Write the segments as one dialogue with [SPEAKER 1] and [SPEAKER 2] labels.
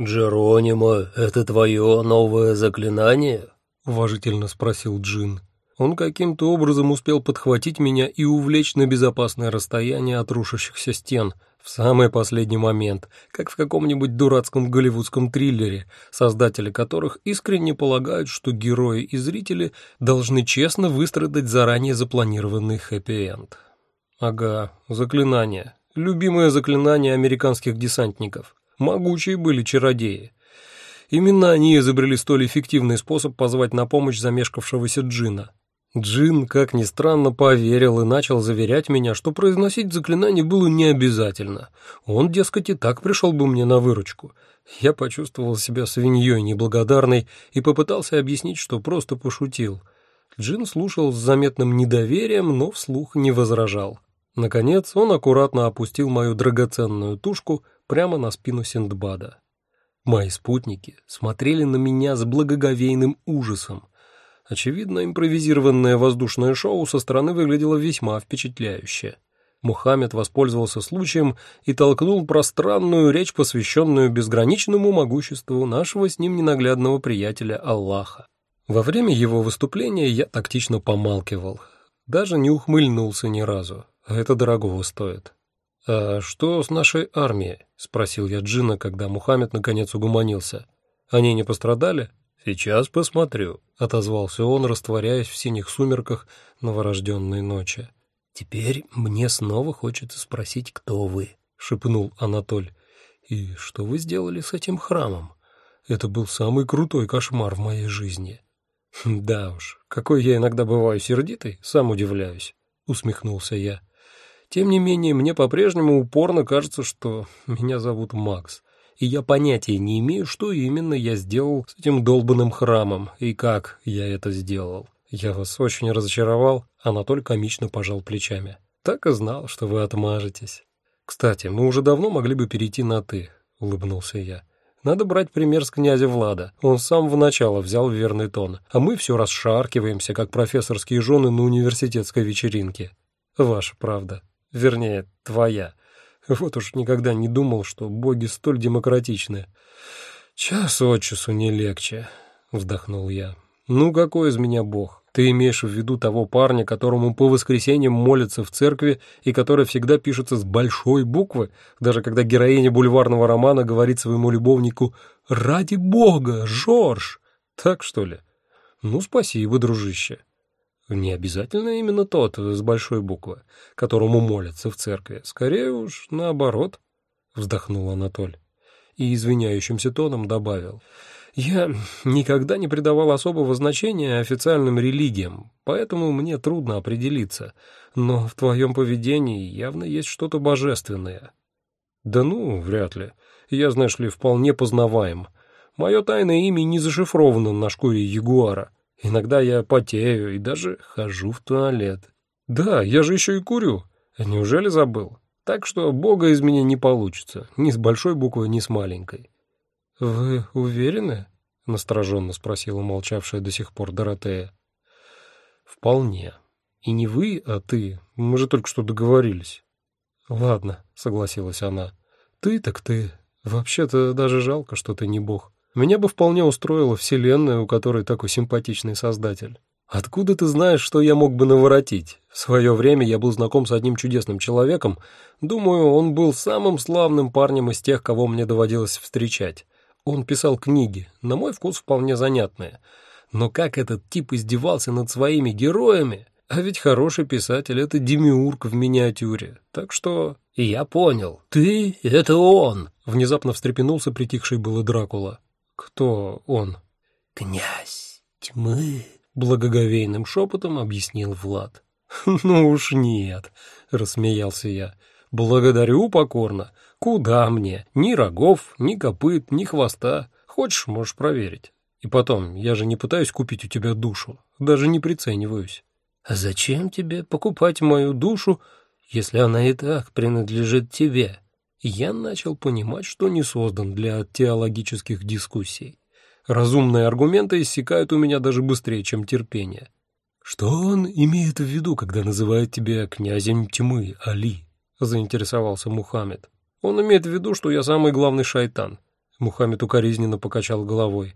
[SPEAKER 1] «Джеронимо, это твое новое заклинание?» — уважительно спросил Джин. Он каким-то образом успел подхватить меня и увлечь на безопасное расстояние от рушащихся стен в самый последний момент, как в каком-нибудь дурацком голливудском триллере, создатели которых искренне полагают, что герои и зрители должны честно выстрадать заранее запланированный хэппи-энд. Ага, заклинание. Любимое заклинание американских десантников. Могучие были чародеи. Именно они изобрели столь эффективный способ позвать на помощь замешкавшегося джина. Джин, как ни странно, поверил и начал заверять меня, что произносить заклинание было не обязательно. Он, дескать, и так пришел бы мне на выручку. Я почувствовал себя свиньей неблагодарной и попытался объяснить, что просто пошутил. Джин слушал с заметным недоверием, но вслух не возражал. Наконец он аккуратно опустил мою драгоценную тушку прямо на спину Синдбада. Мои спутники смотрели на меня с благоговейным ужасом. Очевидно, импровизированное воздушное шоу со стороны выглядело весьма впечатляюще. Мухаммед воспользовался случаем и толкнул пространную речь, посвященную безграничному могуществу нашего с ним ненаглядного приятеля Аллаха. Во время его выступления я тактично помалкивал, даже не ухмыльнулся ни разу. Это дорогого стоит. «А что с нашей армией?» — спросил я Джина, когда Мухаммед наконец угомонился. «Они не пострадали?» «Сейчас посмотрю», — отозвался он, растворяясь в синих сумерках новорожденной ночи. «Теперь мне снова хочется спросить, кто вы», — шепнул Анатоль. «И что вы сделали с этим храмом? Это был самый крутой кошмар в моей жизни». «Да уж, какой я иногда бываю сердитый, сам удивляюсь», — усмехнулся я. Тем не менее, мне по-прежнему упорно кажется, что меня зовут Макс, и я понятия не имею, что именно я сделал с этим долбанным храмом и как я это сделал. Я вас очень разочаровал, Анатоль комично пожал плечами. Так и знал, что вы отмажетесь. Кстати, мы уже давно могли бы перейти на «ты», — улыбнулся я. Надо брать пример с князя Влада. Он с самого начала взял верный тон, а мы все расшаркиваемся, как профессорские жены на университетской вечеринке. Ваша правда. Вернее, твоя. Вот уж никогда не думал, что боги столь демократичны. Час от часу не легче, вздохнул я. Ну какой из меня бог? Ты имеешь в виду того парня, которому по воскресеньям молятся в церкви и который всегда пишется с большой буквы, даже когда героиня бульварного романа говорит своему любовнику «Ради бога, Жорж!» Так что ли? Ну, спасибо, дружище. Не обязательно именно тот с большой буквы, которому молятся в церкви. Скорее уж наоборот, вздохнул Анатоль и извиняющимся тоном добавил. Я никогда не придавал особого значения официальным религиям, поэтому мне трудно определиться, но в твоем поведении явно есть что-то божественное. Да ну, вряд ли. Я, знаешь ли, вполне познаваем. Мое тайное имя не зашифровано на шкуре ягуара. Иногда я потею и даже хожу в туалет. Да, я же еще и курю. Неужели забыл? Так что бога из меня не получится, ни с большой буквы, ни с маленькой. Вы уверены? настороженно спросила молчавшая до сих пор Доротея. Вполне. И не вы, а ты. Мы же только что договорились. Ладно, согласилась она. Ты так ты. Вообще-то даже жалко, что ты не бог. Меня бы вполне устроила вселенная, у которой такой симпатичный создатель. Откуда ты знаешь, что я мог бы наворотить? В свое время я был знаком с одним чудесным человеком. Думаю, он был самым славным парнем из тех, кого мне доводилось встречать. Он писал книги, на мой вкус вполне занятные. Но как этот тип издевался над своими героями, а ведь хороший писатель — это демиург в миниатюре. Так что... Я понял. Ты — это он! Внезапно встрепенулся притихший было Дракула. «Кто он?» «Князь тьмы», — благоговейным шепотом объяснил Влад. «Ну уж нет», — рассмеялся я. «Благодарю покорно. Куда мне? Ни рогов, ни копыт, ни хвоста. Хочешь, можешь проверить. И потом, я же не пытаюсь купить у тебя душу, даже не прицениваюсь». «А зачем тебе покупать мою душу, если она и так принадлежит тебе?» Я начал понимать, что не создан для теологических дискуссий. Разумные аргументы иссякают у меня даже быстрее, чем терпение. «Что он имеет в виду, когда называет тебя князем тьмы, Али?» — заинтересовался Мухаммед. «Он имеет в виду, что я самый главный шайтан. Мухаммед укоризненно покачал головой.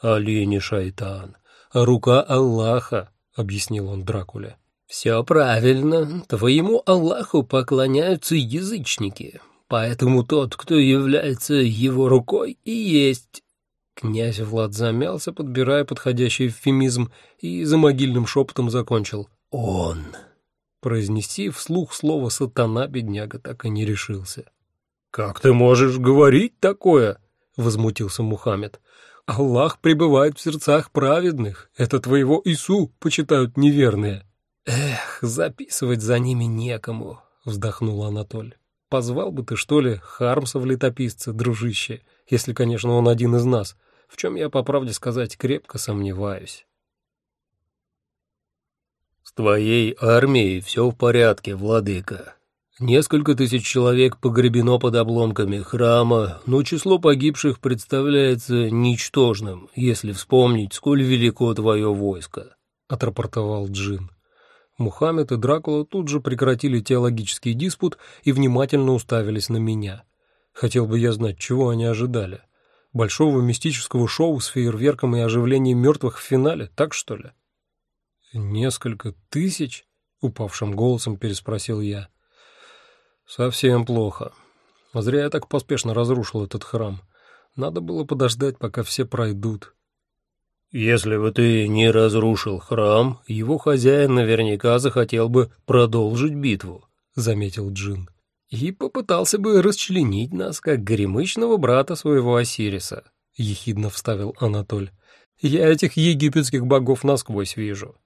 [SPEAKER 1] «Али не шайтан, а рука Аллаха», — объяснил он Дракуле. «Все правильно. Твоему Аллаху поклоняются язычники, поэтому тот, кто является его рукой, и есть...» Князь Влад замялся, подбирая подходящий эвфемизм, и за могильным шепотом закончил. «Он». Произнести вслух слово «сатана» бедняга так и не решился. «Как ты можешь говорить такое?» — возмутился Мухаммед. «Аллах пребывает в сердцах праведных. Это твоего Ису почитают неверные». «Эх, записывать за ними некому», — вздохнул Анатоль. «Позвал бы ты, что ли, Хармса в летописце, дружище, если, конечно, он один из нас, в чем я, по правде сказать, крепко сомневаюсь».
[SPEAKER 2] «С твоей армией все в порядке, владыка. Несколько тысяч человек погребено под обломками храма, но число погибших представляется ничтожным, если вспомнить, сколь велико твое войско», — отрапортовал Джин.
[SPEAKER 1] Мухаммед и Дракула тут же прекратили теологический диспут и внимательно уставились на меня. Хотел бы я знать, чего они ожидали. Большого мистического шоу с фейерверком и оживлением мертвых в финале, так что ли? «Несколько тысяч?» — упавшим голосом переспросил я. «Совсем плохо. Зря я так поспешно разрушил этот храм. Надо было подождать, пока все пройдут».
[SPEAKER 2] «Если бы ты не разрушил храм, его хозяин наверняка захотел бы продолжить битву», — заметил Джин.
[SPEAKER 1] «И попытался бы расчленить нас, как горемычного брата своего Осириса», — ехидно вставил Анатоль. «Я этих египетских богов насквозь вижу».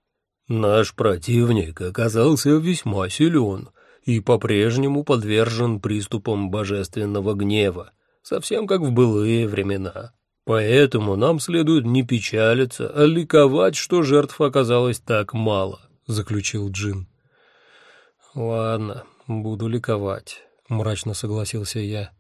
[SPEAKER 2] «Наш противник оказался весьма силен и по-прежнему подвержен приступам божественного гнева, совсем как в былые времена», Поэтому нам следует не печалиться, а ликовать, что жертв оказалось так мало, заключил Джин.
[SPEAKER 1] Ладно, буду ликовать, мрачно согласился я.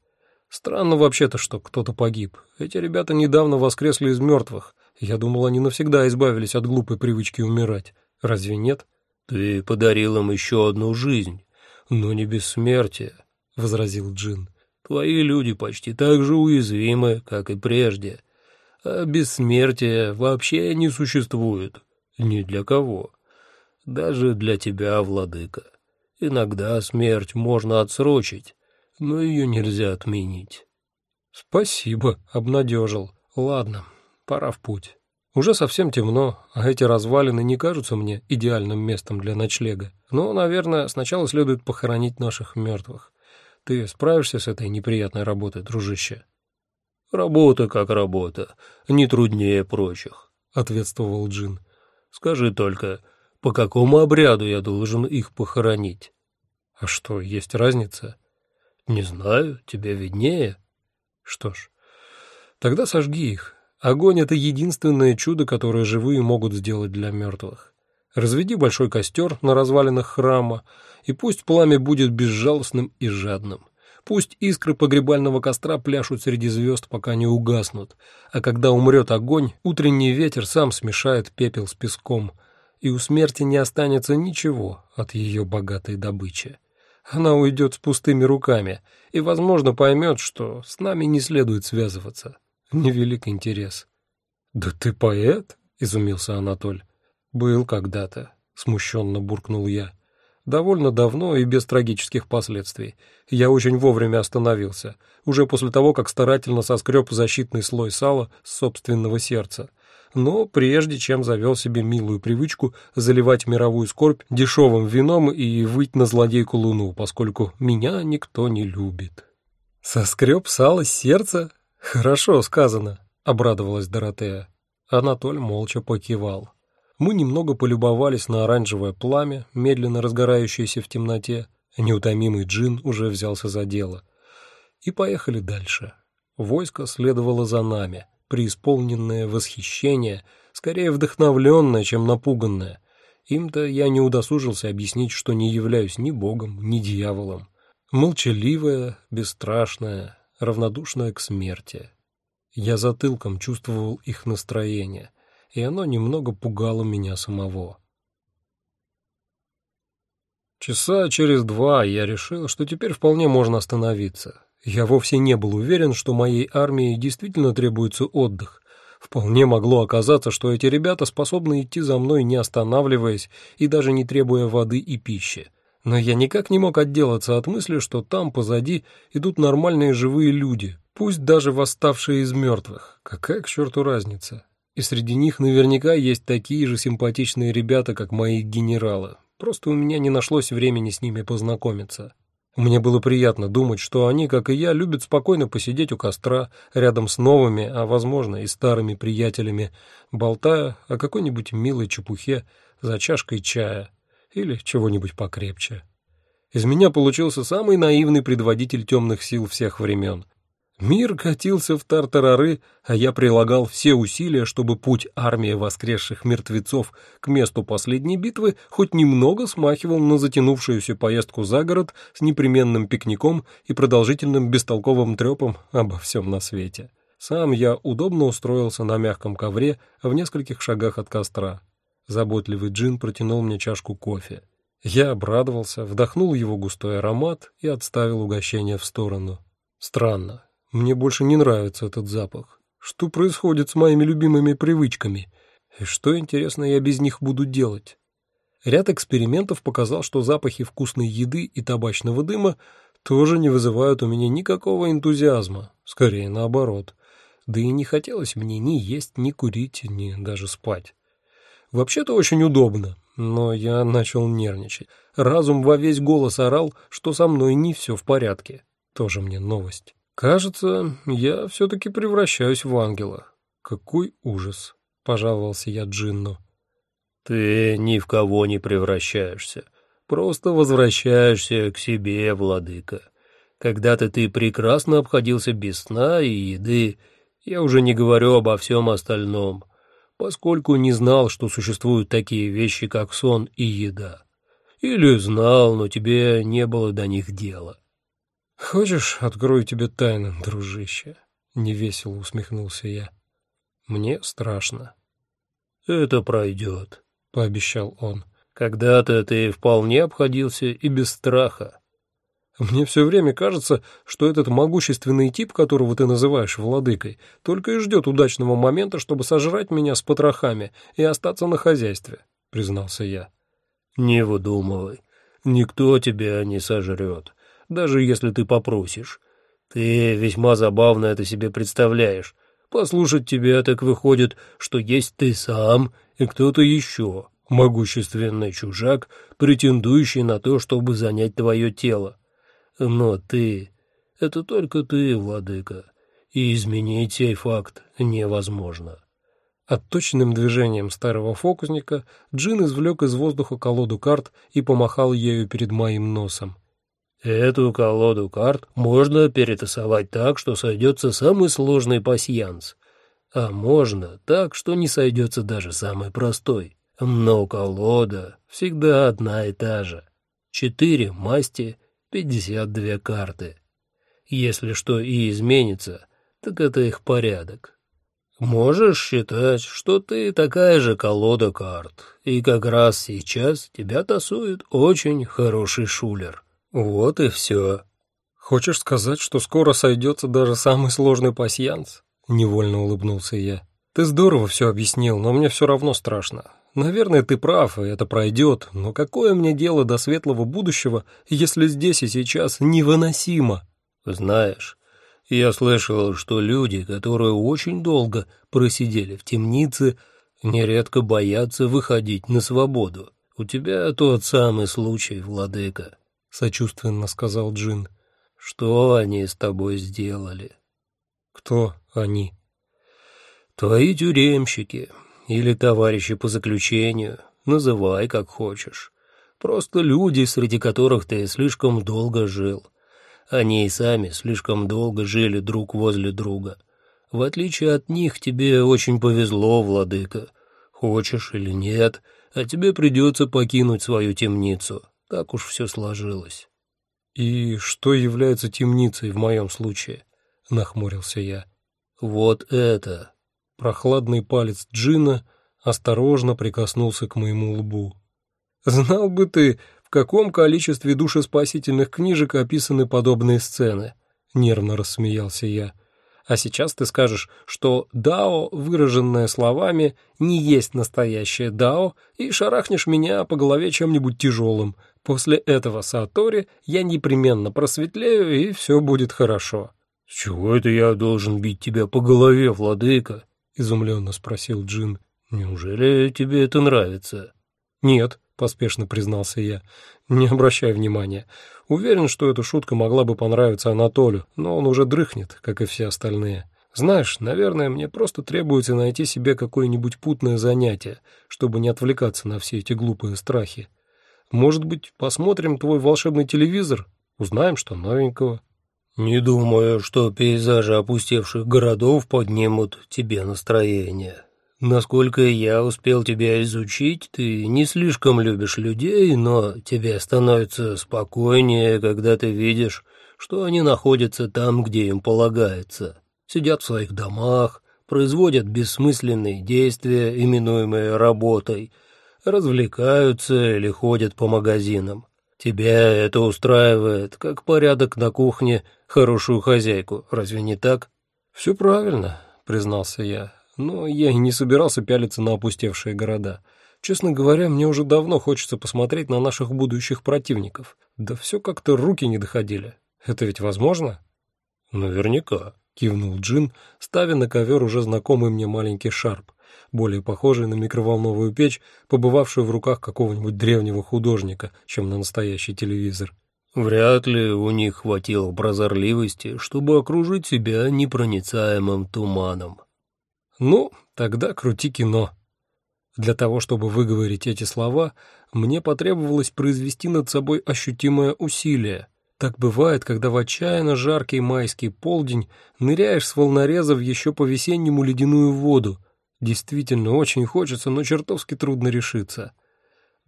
[SPEAKER 1] Странно вообще-то, что кто-то погиб. Эти ребята недавно воскресли из мертвых. Я думал, они навсегда избавились от глупой привычки умирать. Разве нет?
[SPEAKER 2] Ты подарил им еще одну жизнь, но не бессмертие, возразил Джин. Твои люди почти так же уязвимы, как и прежде. А бессмертия вообще не существует. Ни для кого. Даже для тебя, владыка. Иногда смерть можно отсрочить, но ее нельзя отменить.
[SPEAKER 1] Спасибо, обнадежил. Ладно, пора в путь. Уже совсем темно, а эти развалины не кажутся мне идеальным местом для ночлега. Но, наверное, сначала следует похоронить наших мертвых. Ты справишься с этой неприятной работой, дружище?»
[SPEAKER 2] «Работа как работа, не труднее прочих», — ответствовал Джин. «Скажи только, по какому обряду я должен их похоронить?»
[SPEAKER 1] «А что, есть разница?»
[SPEAKER 2] «Не знаю, тебе виднее».
[SPEAKER 1] «Что ж, тогда сожги их. Огонь — это единственное чудо, которое живые могут сделать для мертвых. Разведи большой костер на развалинах храма, и пусть пламя будет безжалостным и жадным. Пусть искры погребального костра пляшут среди звезд, пока не угаснут, а когда умрет огонь, утренний ветер сам смешает пепел с песком, и у смерти не останется ничего от ее богатой добычи. Она уйдет с пустыми руками и, возможно, поймет, что с нами не следует связываться. Невелик интерес. «Да ты поэт?» — изумился Анатоль. «Был когда-то», — смущенно буркнул я. «Довольно давно и без трагических последствий. Я очень вовремя остановился, уже после того, как старательно соскреб защитный слой сала с собственного сердца. Но прежде чем завел себе милую привычку заливать мировую скорбь дешевым вином и выть на злодейку луну, поскольку меня никто не любит». «Соскреб сало с сердца? Хорошо сказано», — обрадовалась Доротея. Анатоль молча покивал. Мы немного полюбовались на оранжевое пламя, медленно разгорающееся в темноте. Неутомимый джин уже взялся за дело. И поехали дальше. Войско следовало за нами, преисполненное восхищение, скорее вдохновленное, чем напуганное. Им-то я не удосужился объяснить, что не являюсь ни богом, ни дьяволом. Молчаливая, бесстрашная, равнодушная к смерти. Я затылком чувствовал их настроение — и оно немного пугало меня самого. Часа через два я решил, что теперь вполне можно остановиться. Я вовсе не был уверен, что моей армии действительно требуется отдых. Вполне могло оказаться, что эти ребята способны идти за мной, не останавливаясь и даже не требуя воды и пищи. Но я никак не мог отделаться от мысли, что там, позади, идут нормальные живые люди, пусть даже восставшие из мертвых. Какая к черту разница? И среди них наверняка есть такие же симпатичные ребята, как мои генералы. Просто у меня не нашлось времени с ними познакомиться. Мне было приятно думать, что они, как и я, любят спокойно посидеть у костра рядом с новыми, а, возможно, и старыми приятелями, болтая о какой-нибудь милой чепухе за чашкой чая или чего-нибудь покрепче. Из меня получился самый наивный предводитель темных сил всех времен. Мир катился в тартарары, а я прилагал все усилия, чтобы путь армии воскресших мертвецов к месту последней битвы хоть немного смахивал на затянувшуюся поездку за город с непременным пикником и продолжительным бестолковым трепом обо всем на свете. Сам я удобно устроился на мягком ковре в нескольких шагах от костра. Заботливый джин протянул мне чашку кофе. Я обрадовался, вдохнул его густой аромат и отставил угощение в сторону. Странно, мне больше не нравится этот запах. Что происходит с моими любимыми привычками? И что, интересно, я без них буду делать? Ряд экспериментов показал, что запахи вкусной еды и табачного дыма тоже не вызывают у меня никакого энтузиазма, скорее наоборот. Да и не хотелось мне ни есть, ни курить, ни даже спать. Вообще-то очень удобно, но я начал нервничать. Разум во весь голос орал, что со мной не все в порядке. Тоже мне новость. «Кажется, я все-таки превращаюсь в ангела. Какой ужас!» — пожаловался я Джинну.
[SPEAKER 2] «Ты ни в кого не превращаешься. Просто возвращаешься к себе, владыка. Когда-то ты прекрасно обходился без сна и еды. Я уже не говорю обо всем остальном, поскольку не знал, что существуют такие вещи, как сон и еда. Или знал, но тебе не было до них дела.
[SPEAKER 1] «Хочешь, открою тебе тайну, дружище?» — невесело усмехнулся я. «Мне страшно».
[SPEAKER 2] «Это пройдет», — пообещал он. «Когда-то ты вполне обходился и без страха».
[SPEAKER 1] «Мне все время кажется, что этот могущественный тип, которого ты называешь владыкой, только и ждет удачного момента, чтобы сожрать меня с потрохами и остаться на хозяйстве», — признался я.
[SPEAKER 2] «Не выдумывай. Никто тебя не сожрет даже если ты попросишь. Ты весьма забавно это себе представляешь. Послушать тебя так выходит, что есть ты сам и кто-то еще, могущественный чужак, претендующий на то, чтобы занять твое тело. Но ты — это только ты, владыка, и изменить сей факт невозможно.
[SPEAKER 1] Отточенным движением старого фокусника Джин извлек из воздуха колоду карт и помахал ею перед моим носом.
[SPEAKER 2] Эту колоду карт можно перетасовать так, что сойдется самый сложный пасьянс, а можно так, что не сойдется даже самый простой. Но колода всегда одна и та же. Четыре масти, пятьдесят две карты. Если что и изменится, так это их порядок. Можешь считать, что ты такая же колода карт, и как раз сейчас тебя тасует очень хороший шулер. Вот и все.
[SPEAKER 1] Хочешь сказать, что скоро сойдется даже самый сложный пасьянс? Невольно улыбнулся я. Ты здорово все объяснил, но мне все равно страшно. Наверное, ты прав, и это пройдет, но какое мне дело до светлого будущего, если здесь и сейчас невыносимо?
[SPEAKER 2] Знаешь, я слышал, что люди, которые очень долго просидели в темнице, нередко боятся выходить на свободу. У тебя тот самый случай, владыка
[SPEAKER 1] сочувственно сказал Джин.
[SPEAKER 2] Что они с тобой сделали?
[SPEAKER 1] Кто они?
[SPEAKER 2] Твои тюремщики или товарищи по заключению, называй как хочешь. Просто люди, среди которых ты слишком долго жил. Они и сами слишком долго жили друг возле друга. В отличие от них, тебе очень повезло, владыка. Хочешь или нет, а тебе придется покинуть свою темницу. Так уж все сложилось.
[SPEAKER 1] «И что является темницей в моем случае?» — нахмурился я.
[SPEAKER 2] «Вот это!»
[SPEAKER 1] Прохладный палец Джина осторожно прикоснулся к моему лбу. «Знал бы ты, в каком количестве душеспасительных книжек описаны подобные сцены. нервно рассмеялся я. А сейчас ты скажешь, что дао, выраженное словами, не есть настоящее дао, и шарахнешь меня по голове чем-нибудь тяжелым. После этого Сатори я непременно просветлею, и все будет хорошо.
[SPEAKER 2] — С чего это я должен бить тебя по голове, владыка? — изумленно спросил Джин. — Неужели тебе это нравится?
[SPEAKER 1] — Нет, — поспешно признался я. — Не обращай внимания. Уверен, что эта шутка могла бы понравиться Анатолию, но он уже дрыхнет, как и все остальные. Знаешь, наверное, мне просто требуется найти себе какое-нибудь путное занятие, чтобы не отвлекаться на все эти глупые страхи. Может быть, посмотрим твой волшебный телевизор? Узнаем, что новенького.
[SPEAKER 2] Не думаю, что пейзажи опустевших городов поднимут тебе настроение. Насколько я успел тебя изучить, ты не слишком любишь людей, но тебе становится спокойнее, когда ты видишь, что они находятся там, где им полагается. Сидят в своих домах, производят бессмысленные действия, именуемые работой, развлекаются или ходят по магазинам. Тебя это устраивает, как порядок на кухне, хорошую хозяйку, разве не так?
[SPEAKER 1] Все правильно, признался я. Но я и не собирался пялиться на опустевшие города. Честно говоря, мне уже давно хочется посмотреть на наших будущих противников. Да все как-то руки не доходили. Это ведь возможно?
[SPEAKER 2] Наверняка,
[SPEAKER 1] кивнул Джин, ставя на ковер уже знакомый мне маленький шарп, более похожий на микроволновую печь, побывавшую в руках какого-нибудь древнего художника, чем на настоящий телевизор.
[SPEAKER 2] Вряд ли у них хватило прозорливости, чтобы окружить себя непроницаемым туманом.
[SPEAKER 1] Ну, тогда крути кино. Для того, чтобы выговорить эти слова, мне потребовалось произвести над собой ощутимое усилие. Так бывает, когда в отчаянно жаркий майский полдень ныряешь с волнореза в еще по-весеннему ледяную воду. Действительно, очень хочется, но чертовски трудно решиться.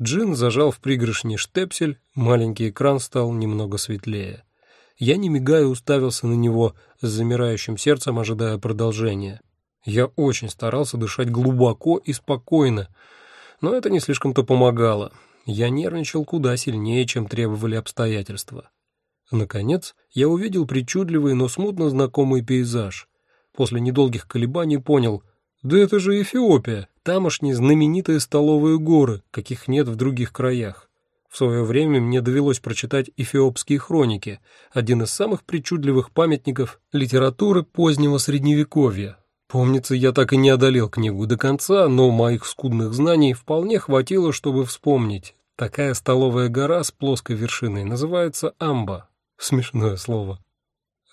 [SPEAKER 1] Джин зажал в пригоршни штепсель, маленький экран стал немного светлее. Я, не мигая, уставился на него, с замирающим сердцем ожидая продолжения. Я очень старался дышать глубоко и спокойно, но это не слишком-то помогало. Я нервничал куда сильнее, чем требовали обстоятельства. Наконец, я увидел причудливый, но смутно знакомый пейзаж. После недолгих колебаний понял, да это же Эфиопия, тамошние знаменитые столовые горы, каких нет в других краях. В свое время мне довелось прочитать эфиопские хроники, один из самых причудливых памятников литературы позднего Средневековья, Помнится, я так и не одолел книгу до конца, но моих скудных знаний вполне хватило, чтобы вспомнить. Такая столовая гора с плоской вершиной называется Амба. Смешное слово.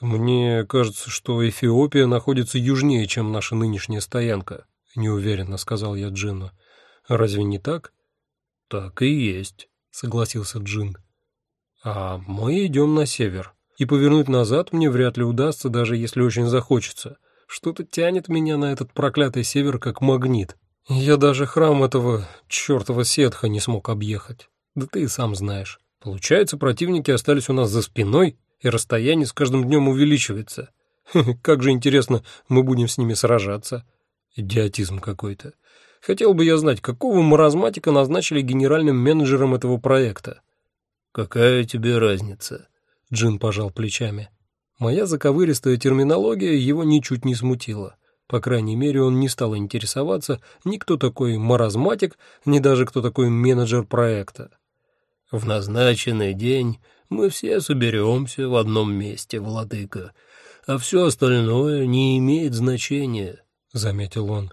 [SPEAKER 1] Мне кажется, что Эфиопия находится южнее, чем наша нынешняя стоянка, неуверенно сказал я Джину. Разве не так?
[SPEAKER 2] Так и есть, согласился Джин.
[SPEAKER 1] А мы идем на север, и повернуть назад мне вряд ли удастся, даже если очень захочется. Что-то тянет меня на этот проклятый север как магнит. Я даже храм этого чертова сетха не смог объехать. Да ты и сам знаешь. Получается, противники остались у нас за спиной, и расстояние с каждым днем увеличивается. Как же интересно, мы будем с ними сражаться. Идиотизм какой-то. Хотел бы я знать, какого маразматика назначили генеральным менеджером этого проекта.
[SPEAKER 2] «Какая тебе разница?»
[SPEAKER 1] Джин пожал плечами. Моя заковыристая терминология его ничуть не смутила. По крайней мере, он не стал интересоваться ни кто такой маразматик, ни даже кто такой менеджер проекта.
[SPEAKER 2] «В назначенный день мы все соберемся в одном месте, владыка, а все остальное не имеет значения», — заметил он.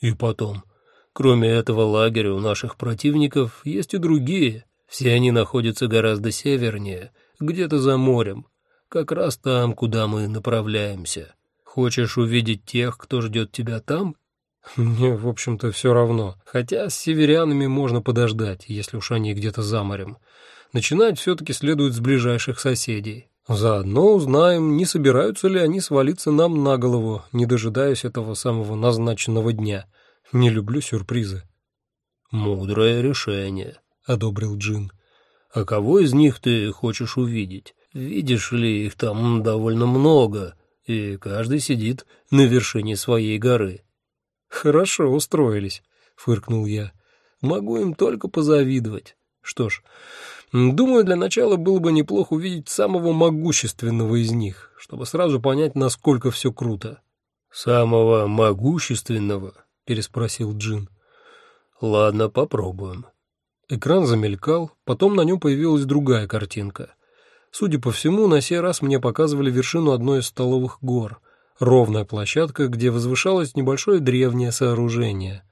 [SPEAKER 2] «И потом, кроме этого лагеря у наших противников есть и другие. Все они находятся гораздо севернее, где-то за морем, как раз там, куда мы направляемся. Хочешь увидеть тех, кто ждет тебя там?
[SPEAKER 1] Мне, в общем-то, все равно. Хотя с северянами можно подождать, если уж они где-то за морем. Начинать все-таки следует с ближайших соседей. Заодно узнаем, не собираются ли они свалиться нам на голову, не дожидаясь этого самого назначенного дня. Не люблю сюрпризы.
[SPEAKER 2] «Мудрое решение», — одобрил Джин. «А кого из них ты хочешь увидеть? Видишь ли, их там довольно много, и каждый сидит на вершине своей горы».
[SPEAKER 1] «Хорошо устроились», — фыркнул я. «Могу им только позавидовать. Что ж, Думаю, для начала было бы неплохо увидеть самого могущественного из них, чтобы сразу понять, насколько все круто».
[SPEAKER 2] «Самого могущественного?» — переспросил Джин. «Ладно, попробуем».
[SPEAKER 1] Экран замелькал, потом на нем появилась другая картинка. Судя по всему, на сей раз мне показывали вершину одной из столовых гор. Ровная площадка, где возвышалось небольшое древнее сооружение.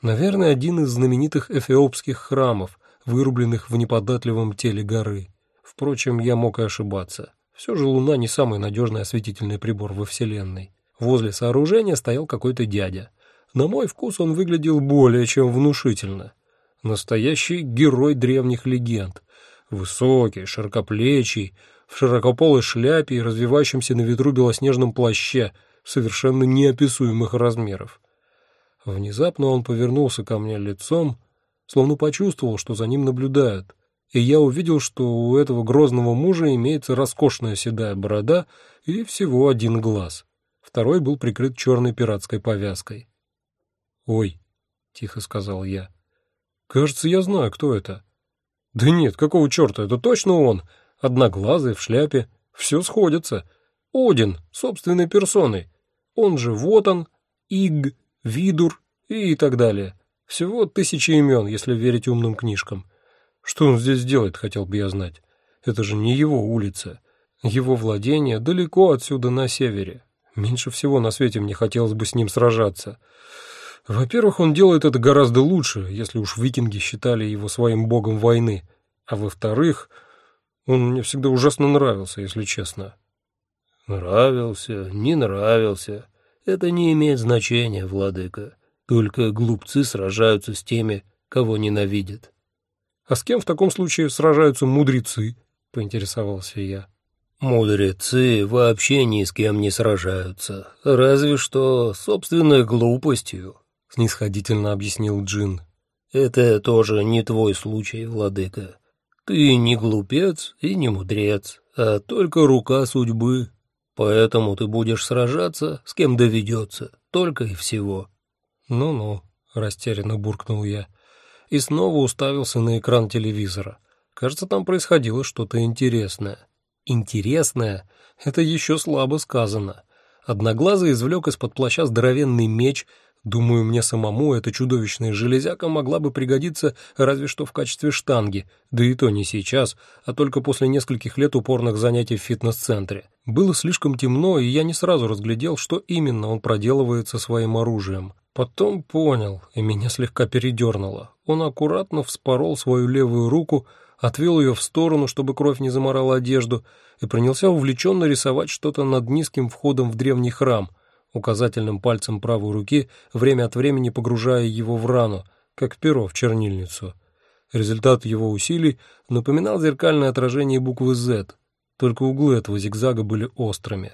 [SPEAKER 1] Наверное, один из знаменитых эфиопских храмов, вырубленных в неподатливом теле горы. Впрочем, я мог и ошибаться. Все же Луна не самый надежный осветительный прибор во Вселенной. Возле сооружения стоял какой-то дядя. На мой вкус он выглядел более чем внушительно. Настоящий герой древних легенд. Высокий, широкоплечий, в широкополой шляпе и развивающемся на ветру белоснежном плаще совершенно неописуемых размеров. Внезапно он повернулся ко мне лицом, словно почувствовал, что за ним наблюдают, и я увидел, что у этого грозного мужа имеется роскошная седая борода и всего один глаз. Второй был прикрыт черной пиратской повязкой. «Ой», — тихо сказал я, — «кажется, я знаю, кто это». «Да нет, какого черта, это точно он, одноглазый, в шляпе, все сходится. Один, собственной персоной, он же вот он, Иг, Видур и так далее». Всего тысячи имен, если верить умным книжкам. Что он здесь делает, хотел бы я знать. Это же не его улица. Его владение далеко отсюда на севере. Меньше всего на свете мне хотелось бы с ним сражаться. Во-первых, он делает это гораздо лучше, если уж викинги считали его своим богом войны. А во-вторых, он мне всегда ужасно нравился, если честно.
[SPEAKER 2] Нравился, не нравился. Это не имеет значения, владыка. Только глупцы сражаются с теми, кого ненавидят.
[SPEAKER 1] — А с кем в таком случае сражаются мудрецы? — поинтересовался я.
[SPEAKER 2] — Мудрецы вообще ни с кем не сражаются, разве что собственной глупостью, — снисходительно объяснил Джин. — Это тоже не твой случай, владыка. Ты не глупец и не мудрец, а только рука судьбы. Поэтому ты будешь сражаться, с кем доведется, только и всего.
[SPEAKER 1] «Ну-ну», — растерянно буркнул я, и снова уставился на экран телевизора. Кажется, там происходило что-то интересное. «Интересное» — это еще слабо сказано. Одноглазый извлек из-под плаща здоровенный меч. Думаю, мне самому эта чудовищная железяка могла бы пригодиться разве что в качестве штанги, да и то не сейчас, а только после нескольких лет упорных занятий в фитнес-центре. Было слишком темно, и я не сразу разглядел, что именно он проделывает со своим оружием. Потом понял, и меня слегка передернуло. Он аккуратно вспорол свою левую руку, отвел ее в сторону, чтобы кровь не заморала одежду, и принялся увлеченно рисовать что-то над низким входом в древний храм, указательным пальцем правой руки, время от времени погружая его в рану, как перо в чернильницу. Результат его усилий напоминал зеркальное отражение буквы «Z», только углы этого зигзага были острыми.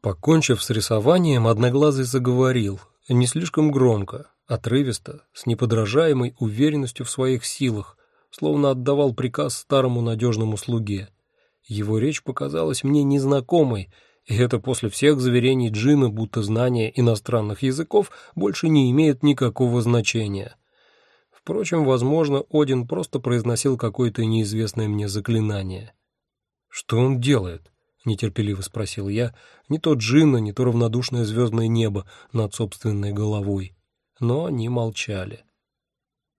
[SPEAKER 1] Покончив с рисованием, Одноглазый заговорил, не слишком громко, отрывисто, с неподражаемой уверенностью в своих силах, словно отдавал приказ старому надежному слуге. Его речь показалась мне незнакомой, и это после всех заверений Джина, будто знание иностранных языков больше не имеет никакого значения. Впрочем, возможно, Один просто произносил какое-то неизвестное мне заклинание. Что он делает? нетерпеливо спросил я, не то джинна, не то равнодушное звездное небо над собственной головой. Но они молчали.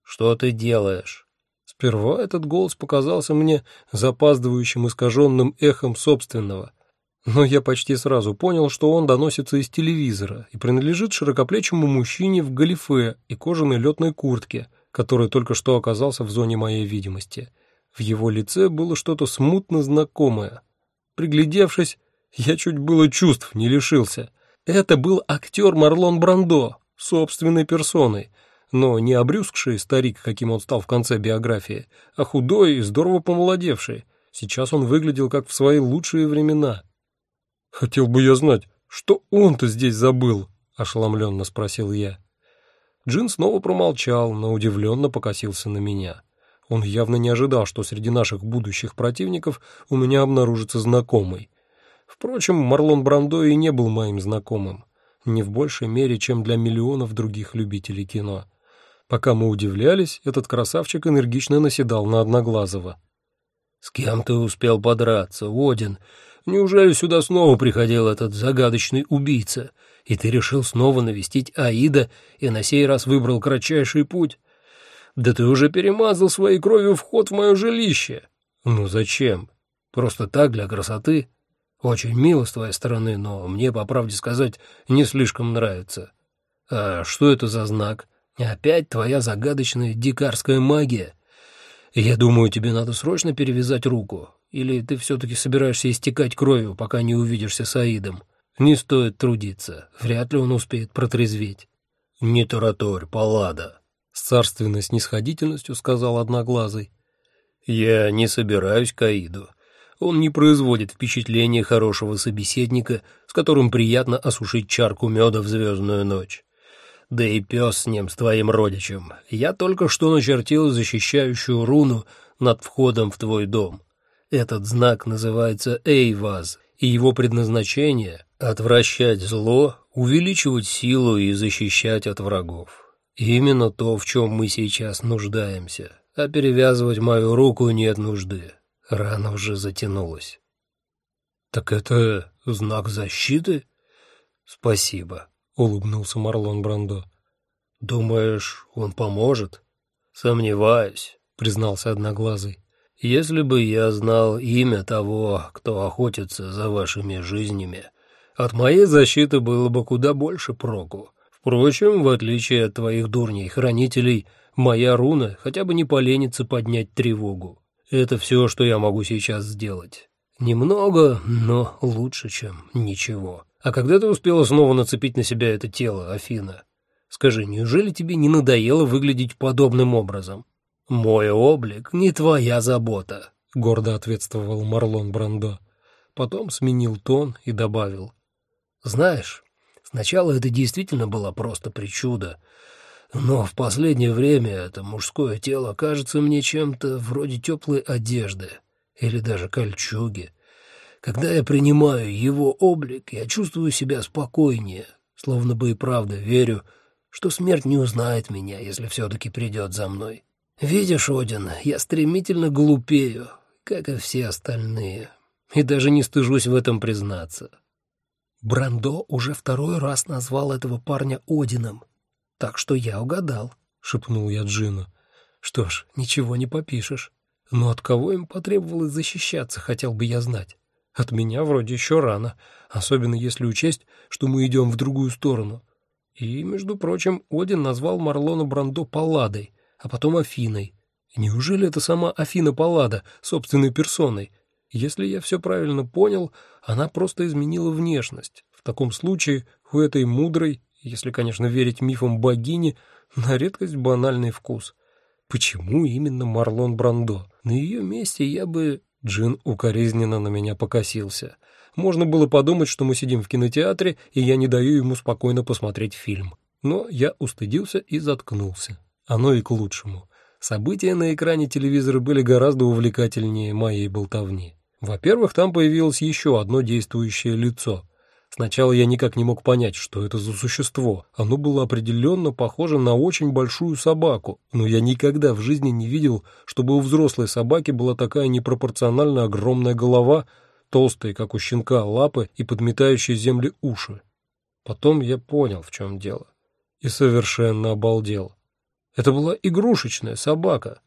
[SPEAKER 2] «Что ты делаешь?»
[SPEAKER 1] Сперва этот голос показался мне запаздывающим искаженным эхом собственного, но я почти сразу понял, что он доносится из телевизора и принадлежит широкоплечему мужчине в галифе и кожаной летной куртке, который только что оказался в зоне моей видимости. В его лице было что-то смутно знакомое, Приглядевшись, я чуть было чувств не лишился. Это был актер Марлон Брандо, собственной персоной, но не обрюзгший старик, каким он стал в конце биографии, а худой и здорово помолодевший. Сейчас он выглядел как в свои лучшие времена. «Хотел бы я знать, что он-то здесь забыл?» — ошеломленно спросил я. Джин снова промолчал, но удивленно покосился на меня. Он явно не ожидал, что среди наших будущих противников у меня обнаружится знакомый. Впрочем, Марлон Брандо и не был моим знакомым. Не в большей мере, чем для миллионов других любителей кино. Пока мы удивлялись, этот красавчик энергично наседал на Одноглазого.
[SPEAKER 2] «С кем ты успел подраться, Один? Неужели сюда снова приходил этот загадочный убийца, и ты решил снова навестить Аида и на сей раз выбрал кратчайший путь? Да ты уже перемазал своей кровью вход в мое жилище. Ну зачем? Просто так, для красоты? Очень мило с твоей стороны, но мне, по правде сказать, не слишком нравится. А что это за знак?» Опять твоя загадочная дикарская магия. Я думаю, тебе надо срочно перевязать руку. Или ты все-таки собираешься истекать кровью, пока не увидишься с Аидом? Не стоит трудиться. Вряд ли он успеет протрезветь. Не тараторь, палада.
[SPEAKER 1] С царственной снисходительностью сказал Одноглазый.
[SPEAKER 2] Я не собираюсь к Аиду. Он не производит впечатления хорошего собеседника, с которым приятно осушить чарку меда в звездную ночь. Да и пес с ним, с твоим родичем. Я только что начертил защищающую руну над входом в твой дом. Этот знак называется Эйваз, и его предназначение — отвращать зло, увеличивать силу и защищать от врагов. Именно то, в чем мы сейчас нуждаемся. А перевязывать мою руку нет нужды. Рана уже затянулась. «Так это знак защиты?» «Спасибо», улыбнулся Марлон Брандо. Думаешь, он поможет? Сомневаюсь, признался Одноглазый. Если бы я знал имя того, кто охотится за вашими жизнями, от моей защиты было бы куда больше проку. Впрочем, в отличие от твоих дурней-хранителей, моя руна хотя бы не поленится поднять тревогу. Это все, что я могу сейчас сделать. Немного, но лучше, чем ничего. А когда ты успела снова нацепить на себя это тело, Афина? Скажи, неужели тебе не надоело выглядеть подобным образом? Мой облик не твоя забота, гордо ответствовал Марлон Брандо. Потом сменил тон и добавил: Знаешь, сначала это действительно было просто причуда, но в последнее время это мужское тело кажется мне чем-то вроде теплой одежды или даже кольчуги. Когда я принимаю его облик, я чувствую себя спокойнее, словно бы и правда верю, что смерть не узнает меня, если все-таки придет за мной. Видишь, Один, я стремительно глупею, как и все остальные, и даже не стыжусь в этом признаться. Брандо уже второй раз назвал этого парня Одином, так что я угадал, — шепнул я Джину. Что ж, ничего не попишешь. Но от кого им потребовалось защищаться, хотел бы я знать. От меня вроде еще рано, особенно если учесть, что мы идем в другую сторону. И, между прочим, Один назвал Марлона Брандо Палладой, а потом Афиной. Неужели это сама Афина Паллада, собственной персоной? Если я все правильно понял, она просто изменила внешность. В таком случае у этой мудрой, если, конечно, верить мифам богини, на редкость банальный вкус. Почему именно Марлон Брандо? На ее месте я бы Джин укоризненно на меня покосился. Можно было подумать, что мы сидим в кинотеатре, и я не даю ему спокойно посмотреть фильм. Но я устыдился и заткнулся. Оно и к лучшему. События на экране телевизора были гораздо увлекательнее моей болтовни. Во-первых, там появилось еще одно действующее лицо — Сначала я никак не мог понять, что это за существо. Оно было определенно похоже на очень большую собаку, но я никогда в жизни не видел, чтобы у взрослой собаки была такая непропорционально огромная голова, толстые, как у щенка, лапы и подметающие земли уши. Потом я понял, в чем дело. И совершенно обалдел. Это была игрушечная собака.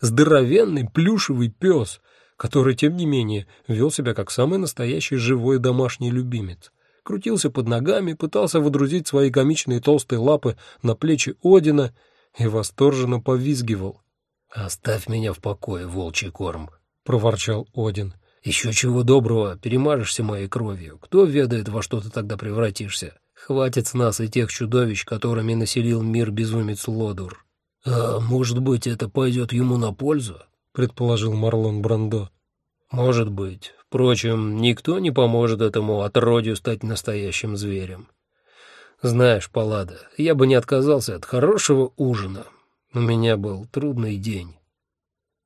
[SPEAKER 2] Здоровенный плюшевый пес, который, тем не менее, вел себя как самый настоящий живой домашний любимец крутился под ногами, пытался водрузить свои комичные толстые лапы на плечи Одина и восторженно повизгивал. «Оставь меня в покое, волчий корм», — проворчал Один. «Еще чего доброго, перемажешься моей кровью. Кто ведает, во что ты тогда превратишься? Хватит с нас и тех чудовищ, которыми населил мир безумец Лодур». «А может быть, это пойдет ему на пользу?» — предположил Марлон Брандо. «Может быть. Впрочем, никто не поможет этому отродью стать настоящим зверем. Знаешь, Паллада, я бы не отказался от хорошего ужина. У меня был трудный день.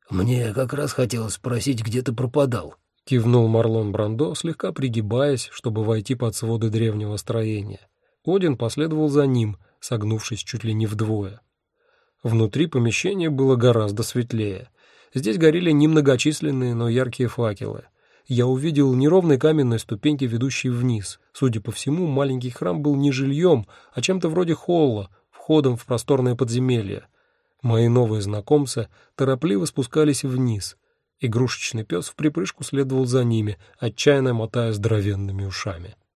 [SPEAKER 2] Мне как раз хотелось спросить, где ты пропадал. Кивнул Марлон Брандо, слегка пригибаясь, чтобы войти под своды древнего строения. Один последовал за ним, согнувшись чуть ли не вдвое.
[SPEAKER 1] Внутри помещения было гораздо светлее. Здесь горели немногочисленные, но яркие факелы. Я увидел неровные каменные ступеньки, ведущие вниз. Судя по всему, маленький храм был не жильем, а чем-то вроде холла, входом в просторное подземелье. Мои новые знакомцы торопливо спускались вниз. Игрушечный пес в припрыжку следовал за ними, отчаянно мотая здоровенными ушами.